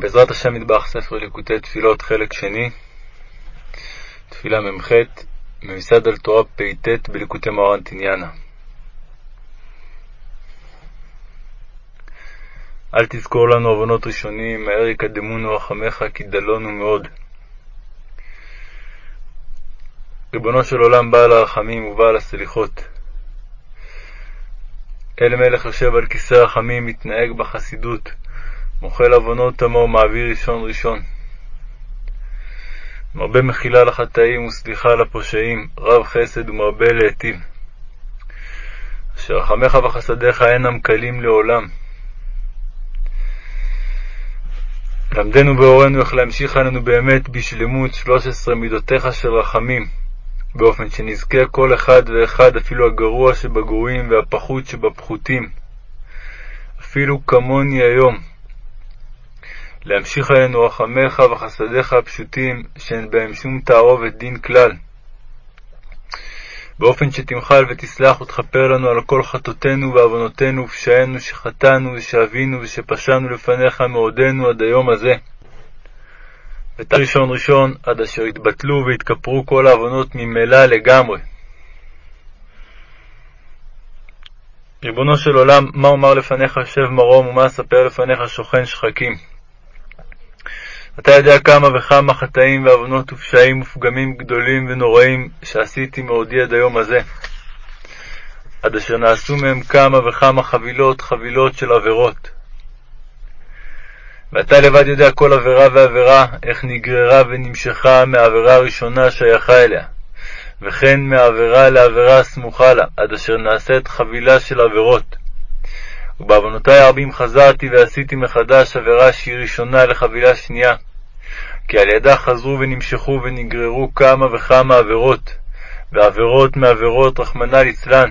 בעזרת השם מטבח ספר ליקוטי תפילות חלק שני, תפילה מ"ח, ממסד על תורה פט בליקוטי מוהר"ן תניאנה. אל תזכור לנו עוונות ראשונים, מהר יקדמונו רחמך, כי דלונו מאוד. ריבונו של עולם, בעל הרחמים ובעל הסליחות, אל מלך יושב על כיסא רחמים, מתנהג בחסידות, מוחל עוונות עמו, מעביר ראשון ראשון. מרבה מחילה לחטאים וסליחה לפושעים, רב חסד ומרבה להיטיב. אשר רחמך וחסדיך אינם קלים לעולם. למדנו בהורינו איך להמשיך עלינו באמת בשלמות שלוש עשרה מידותיך של רחמים, באופן שנזכה כל אחד ואחד, אפילו הגרוע שבגרועים והפחות שבפחותים, אפילו כמוני היום, להמשיך עלינו רחמך וחסדיך הפשוטים, שאין בהם שום תערובת דין כלל, באופן שתמחל ותסלח ותכפר לנו על כל חטאותינו ועוונותינו ופשענו שחטאנו ושאבינו ושפשענו לפניך מעודנו עד היום הזה. ותא ראשון ראשון עד אשר יתבטלו ויתכפרו כל העוונות ממילא לגמרי. ריבונו של עולם, מה אומר לפניך יושב מרום ומה אספר לפניך שוכן שחקים? אתה יודע כמה וכמה חטאים ועוונות ופשעים ופגמים גדולים ונוראים שעשיתי מעודי עד היום הזה, עד אשר נעשו מהם כמה וכמה חבילות חבילות של עבירות. ואתה לבד יודע כל עבירה ועבירה, איך נגררה ונמשכה מהעבירה הראשונה שייכה אליה, וכן מעבירה לעבירה הסמוכה לה, עד אשר נעשית חבילה של עבירות. ובעוונותי הרבים חזרתי ועשיתי מחדש עבירה שהיא ראשונה לחבילה שנייה, כי על ידה חזרו ונמשכו ונגררו כמה וכמה עבירות, ועבירות מעבירות, רחמנא ליצלן,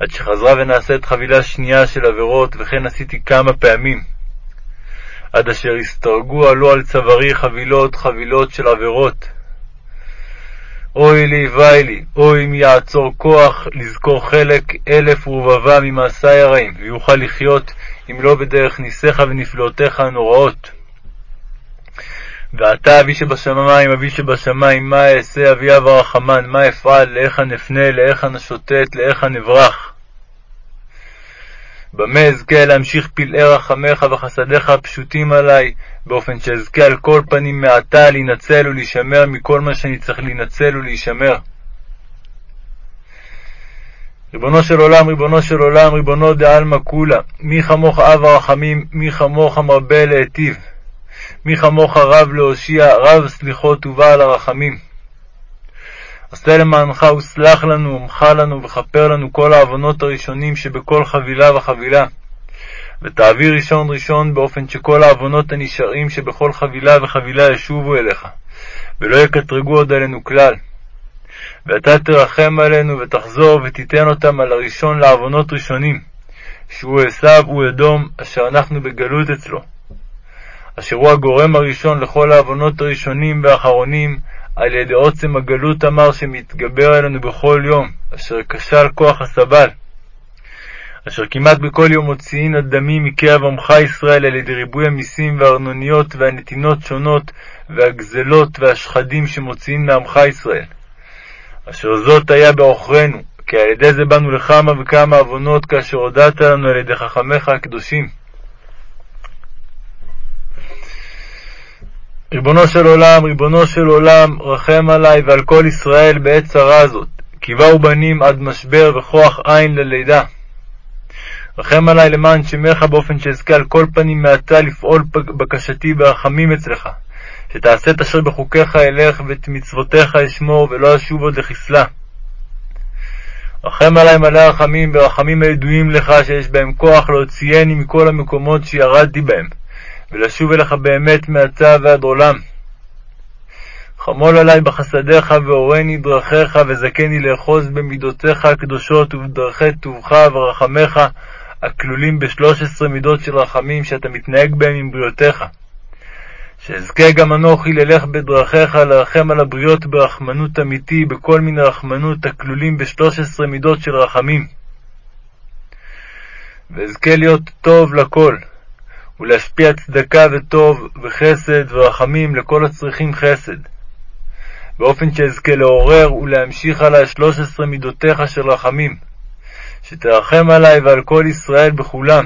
עד שחזרה ונעשית חבילה שנייה של עבירות, וכן עשיתי כמה פעמים, עד אשר הסתרגו עלו על צווארי חבילות חבילות של עבירות. אוי לי ואי לי, אוי אם יעצור כוח לזכור חלק אלף ורבבה ממעשי הרעים, ויוכל לחיות אם לא בדרך ניסיך ונפלאותיך הנוראות. ועתה אבי שבשמיים, אבי שבשמיים, מה אעשה אבי אב הרחמן, מה אפעל, להיכן אפנה, להיכן אשוטט, להיכן אברח. במה אזכה להמשיך פלאי רחמך וחסדיך הפשוטים עלי, באופן שאזכה על כל פנים מעתה להינצל ולהישמר מכל מה שאני צריך להינצל ולהישמר. ריבונו של עולם, ריבונו של עולם, ריבונו דעלמא כולה, מי כמוך אב הרחמים, מי כמוך מרבה להיטיב. מי כמוך רב להושיע, רב סליחות ובעל הרחמים. עשה למענך וסלח לנו, ומחה לנו, וכפר לנו כל העוונות הראשונים שבכל חבילה וחבילה. ותעביר ראשון ראשון באופן שכל העוונות הנשארים שבכל חבילה וחבילה ישובו אליך, ולא יקטרגו עוד עלינו כלל. ואתה תרחם עלינו ותחזור ותיתן אותם על הראשון לעוונות ראשונים, שהוא עשיו אדום, אשר אנחנו בגלות אצלו. אשר הוא הגורם הראשון לכל העוונות הראשונים והאחרונים, על ידי עוצם הגלות המר שמתגבר עלינו בכל יום, אשר כשל כוח הסבל. אשר כמעט בכל יום מוציאין הדמים מקרב עמך ישראל על ידי ריבוי המיסים והארנוניות והנתינות שונות והגזלות והשחדים שמוציאין מעמך ישראל. אשר זאת היה בעוכרינו, כי על ידי זה באנו לכמה וכמה עוונות כאשר הודעת לנו על ידי חכמיך הקדושים. ריבונו של עולם, ריבונו של עולם, רחם עלי ועל כל ישראל בעת צרה זאת, כי באו בנים עד משבר וכוח עין ללידה. רחם עלי למען שמך באופן שאזכה על כל פנים מעתה לפעול בקשתי ברחמים אצלך, שתעשה את אשר בחוקיך אלך ואת מצוותיך אשמור ולא אשוב עוד לחסלה. רחם עלי מלא רחמים ברחמים הידועים לך שיש בהם כוח להוציאני מכל המקומות שירדתי בהם. ולשוב אליך באמת מעתה ועד עולם. חמול עלי בחסדיך והורני דרכיך וזכני לאחוז במידותיך הקדושות ובדרכי טובך ורחמך הכלולים בשלוש עשרה מידות של רחמים שאתה מתנהג בהם עם בריותיך. שאזכה גם אנוכי ללך בדרכיך לרחם על הבריות ברחמנות אמיתי בכל מיני רחמנות הכלולים בשלוש עשרה מידות של רחמים. ואזכה להיות טוב לכל. ולהשפיע צדקה וטוב וחסד ורחמים לכל הצריכים חסד, באופן שאזכה לעורר ולהמשיך עלי שלוש עשרה מידותיך של רחמים, שתרחם עלי ועל כל ישראל בכולם,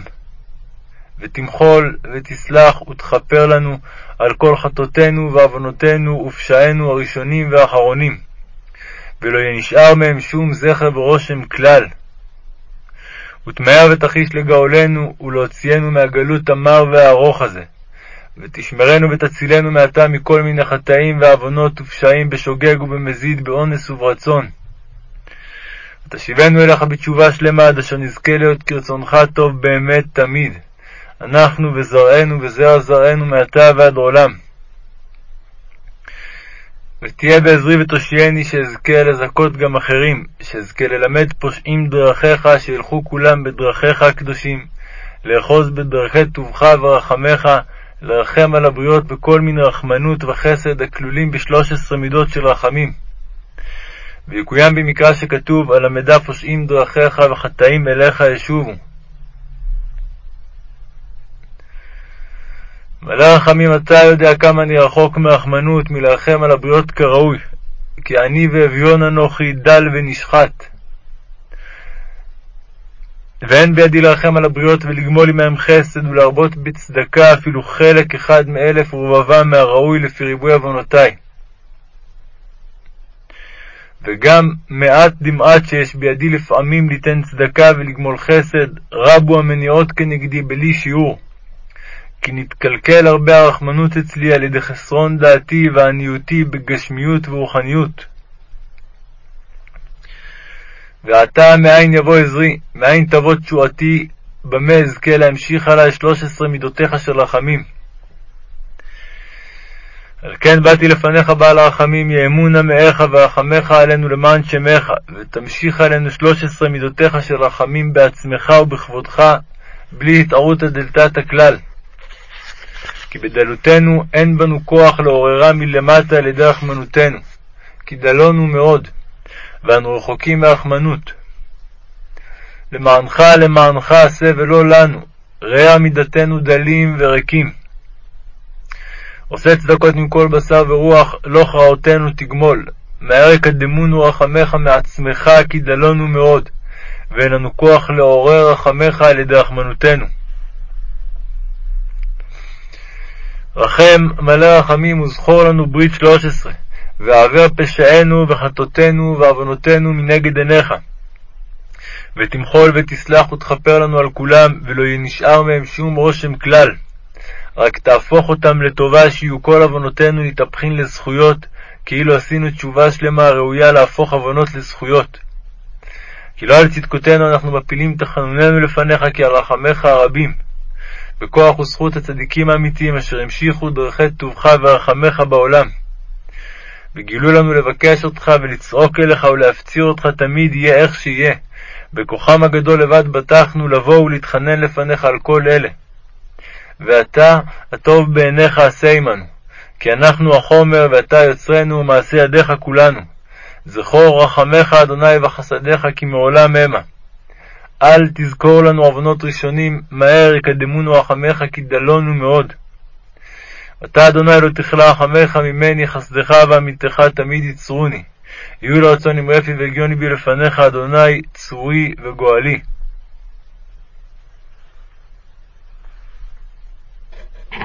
ותמחול ותסלח ותכפר לנו על כל חטאותינו ועוונותינו ופשענו הראשונים והאחרונים, ולא יהיה נשאר מהם שום זכר ורושם כלל. ותמהר ותחיש לגאולנו ולהוציאנו מהגלות המר והארוך הזה, ותשמרנו ותצילנו מעתה מכל מיני חטאים ועוונות ופשעים בשוגג ובמזיד, באונס וברצון. ותשיבנו אליך בתשובה שלמה, עד אשר נזכה להיות כרצונך טוב באמת תמיד, אנחנו וזרענו וזרע זרענו מעתה ועד עולם. ותהיה בעזרי ותושייני שאזכה לזכות גם אחרים, שאזכה ללמד פושעים דרכיך, שילכו כולם בדרכיך הקדושים, לאחוז בדרכי טובך ורחמך, לרחם על הבריות בכל מיני רחמנות וחסד הכלולים בשלוש עשרה מידות של רחמים. ויקוים במקרא שכתוב, הלמדה פושעים דרכיך וחטאים אליך ישובו. מלא רחמים אתה יודע כמה אני רחוק מרחמנות, מלרחם על הבריות כראוי, כי אני ואביון אנוכי דל ונשחט. ואין בידי לרחם על הבריות ולגמול עמהם חסד ולהרבות בצדקה אפילו חלק אחד מאלף ורבבם מהראוי לפי ריבוי עוונותי. וגם מעט דמעט שיש בידי לפעמים ליתן צדקה ולגמול חסד, רבו המניעות כנגדי בלי שיעור. כי נתקלקל הרבה הרחמנות אצלי על ידי חסרון דעתי ועניותי בגשמיות ורוחניות. ועתה מאין יבוא עזרי, מאין תבוא תשועתי, במה אזכה להמשיך עלי שלוש עשרה מידותיך של רחמים. על כן באתי לפניך בעל הרחמים, יאמונה מאיך ורחמך עלינו למען שמך, ותמשיך עלינו שלוש עשרה מידותיך של רחמים בעצמך ובכבודך, בלי התערותא דלתתא כלל. כי בדלותנו אין בנו כוח לעוררה מלמטה על ידי רחמנותנו, כי דלונו מאוד, ואנו רחוקים מרחמנות. למענך למענך עשה ולא לנו, ראה עמידתנו דלים וריקים. עושה צדקות מכל בשר ורוח, לא כרעותינו תגמול. מהר יקדמונו רחמך מעצמך, כי דלונו מאוד, ואין לנו כוח לעורר רחמך על ידי רחמנותנו. רחם מלא רחמים וזכור לנו ברית שלוש עשרה, ועבר פשענו וחטאותינו ועוונותינו מנגד עיניך. ותמחול ותסלח ותכפר לנו על כולם, ולא נשאר מהם שום רושם כלל. רק תהפוך אותם לטובה, שיהיו כל עוונותינו נתהפכין לזכויות, כאילו עשינו תשובה שלמה ראויה להפוך עוונות לזכויות. כי לא על צדקותינו אנחנו מפילים תחנוננו לפניך, כי על רחמיך הרבים. בכוח וזכות הצדיקים האמיתיים, אשר המשיכו דרכי טובך ורחמך בעולם. וגילו לנו לבקש אותך ולצעוק אליך ולהפציר אותך תמיד יהיה איך שיהיה. בכוחם הגדול לבד בטחנו לבוא ולהתחנן לפניך על כל אלה. ואתה, הטוב בעיניך עשה עמנו, כי אנחנו החומר ואתה יוצרנו ומעשה ידיך כולנו. זכור רחמך, אדוני, וחסדיך, כי מעולם המה. אל תזכור לנו עוונות ראשונים, מהר יקדמונו רחמך, כי דלונו מאוד. אתה, אדוני, לא תכלה רחמך ממני, חסדך ועמיתך תמיד יצרוני. יהיו לרצון עם רפי והגיוני בי לפניך, אדוני, צורי וגואלי.